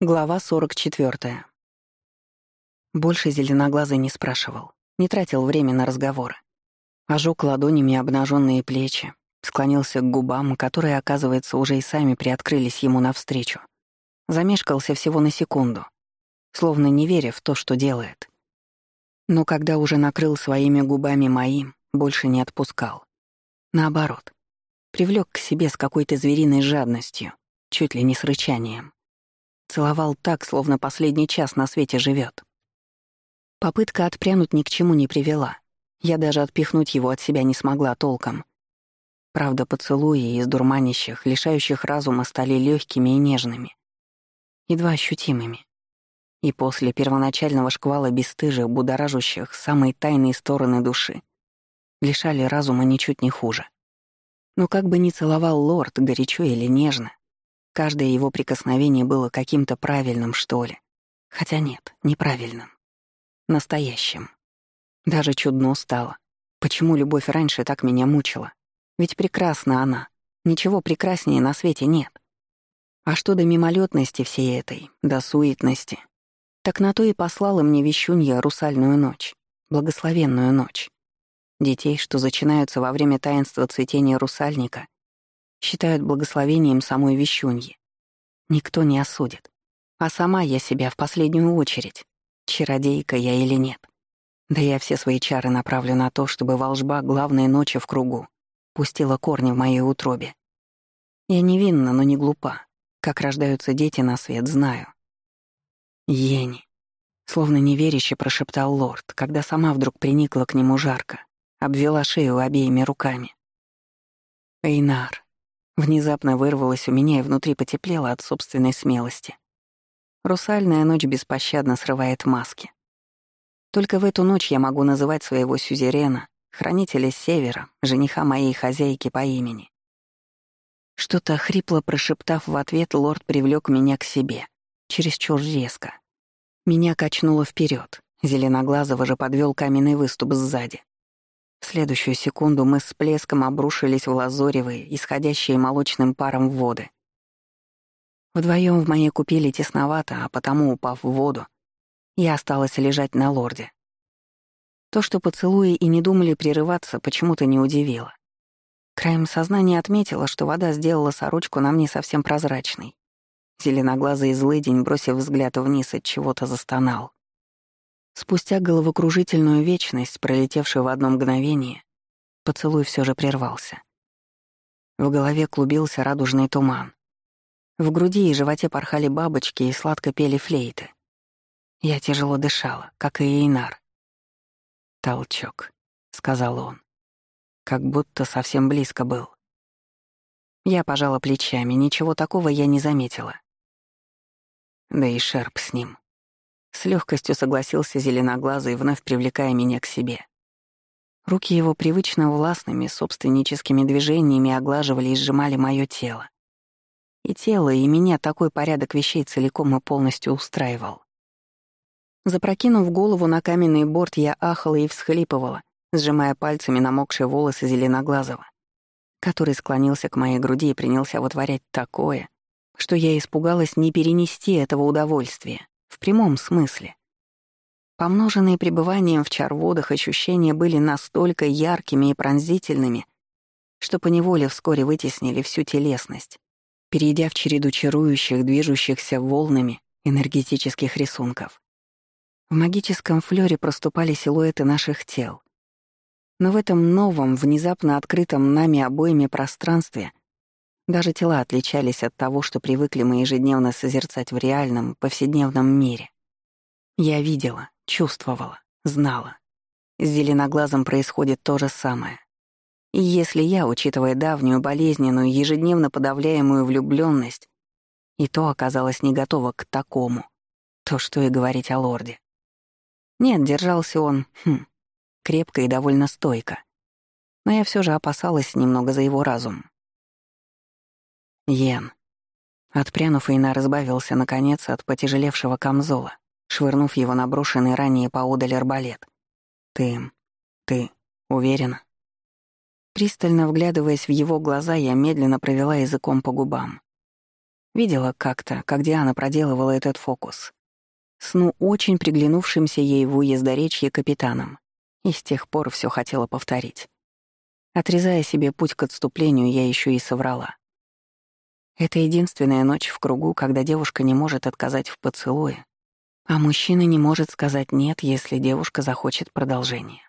Глава 44. Больше зеленоглазый не спрашивал, не тратил время на разговоры. Ожег ладонями обнаженные плечи, склонился к губам, которые, оказывается, уже и сами приоткрылись ему навстречу. Замешкался всего на секунду, словно не веря в то, что делает. Но когда уже накрыл своими губами моим, больше не отпускал. Наоборот, привлек к себе с какой-то звериной жадностью, чуть ли не с рычанием. Целовал так, словно последний час на свете живет. Попытка отпрянуть ни к чему не привела. Я даже отпихнуть его от себя не смогла толком. Правда, поцелуи из дурманящих, лишающих разума стали легкими и нежными. Едва ощутимыми. И после первоначального шквала бесстыжих, будоражущих самые тайные стороны души, лишали разума ничуть не хуже. Но как бы ни целовал лорд, горячо или нежно, Каждое его прикосновение было каким-то правильным, что ли. Хотя нет, неправильным. Настоящим. Даже чудно стало. Почему любовь раньше так меня мучила? Ведь прекрасна она. Ничего прекраснее на свете нет. А что до мимолетности всей этой, до суетности? Так на то и послала мне вещунья русальную ночь, благословенную ночь. Детей, что зачинаются во время таинства цветения русальника, считают благословением самой вещуньи. Никто не осудит. А сама я себя в последнюю очередь. Чародейка я или нет. Да я все свои чары направлю на то, чтобы волжба главной ночи в кругу пустила корни в моей утробе. Я невинна, но не глупа. Как рождаются дети на свет, знаю. Ени. Словно неверяще прошептал лорд, когда сама вдруг приникла к нему жарко, обвела шею обеими руками. Эйнар, Внезапно вырвалось у меня и внутри потеплело от собственной смелости. Русальная ночь беспощадно срывает маски. Только в эту ночь я могу называть своего сюзерена, хранителя Севера, жениха моей хозяйки по имени. Что-то хрипло прошептав в ответ, лорд привлек меня к себе, чересчур резко. Меня качнуло вперед. Зеленоглазого же подвел каменный выступ сзади. В следующую секунду мы с плеском обрушились в лазоревые, исходящие молочным паром воды. Вдвоем в моей купели тесновато, а потому, упав в воду, я осталась лежать на лорде. То, что поцелуи и не думали прерываться, почему-то не удивило. Краем сознания отметила, что вода сделала сорочку на мне совсем прозрачной. Зеленоглазый злыдень, бросив взгляд вниз, от чего-то застонал. Спустя головокружительную вечность, пролетевшую в одно мгновение, поцелуй все же прервался. В голове клубился радужный туман. В груди и животе порхали бабочки и сладко пели флейты. Я тяжело дышала, как и Эйнар. «Толчок», — сказал он. Как будто совсем близко был. Я пожала плечами, ничего такого я не заметила. Да и шерп с ним. С легкостью согласился зеленоглазый, вновь привлекая меня к себе. Руки его привычно властными, собственническими движениями оглаживали и сжимали мое тело. И тело, и меня такой порядок вещей целиком и полностью устраивал. Запрокинув голову на каменный борт, я ахала и всхлипывала, сжимая пальцами намокшие волосы зеленоглазого, который склонился к моей груди и принялся вытворять такое, что я испугалась не перенести этого удовольствия. В прямом смысле. Помноженные пребыванием в чарводах ощущения были настолько яркими и пронзительными, что поневоле вскоре вытеснили всю телесность, перейдя в череду чарующих, движущихся волнами энергетических рисунков. В магическом флёре проступали силуэты наших тел. Но в этом новом, внезапно открытом нами обоими пространстве даже тела отличались от того, что привыкли мы ежедневно созерцать в реальном, повседневном мире. Я видела, чувствовала, знала. С зеленоглазом происходит то же самое. И если я, учитывая давнюю, болезненную, ежедневно подавляемую влюбленность, и то оказалась не готова к такому, то что и говорить о лорде. Нет, держался он, хм, крепко и довольно стойко. Но я все же опасалась немного за его разум. Йен. Отпрянув, Эйна разбавился, наконец, от потяжелевшего камзола, швырнув его на брошенный ранее поодаль арбалет. «Ты... ты... уверена?» Пристально вглядываясь в его глаза, я медленно провела языком по губам. Видела как-то, как Диана проделывала этот фокус. Сну очень приглянувшимся ей в уездоречье капитаном. И с тех пор все хотела повторить. Отрезая себе путь к отступлению, я еще и соврала. Это единственная ночь в кругу, когда девушка не может отказать в поцелуе, а мужчина не может сказать «нет», если девушка захочет продолжения.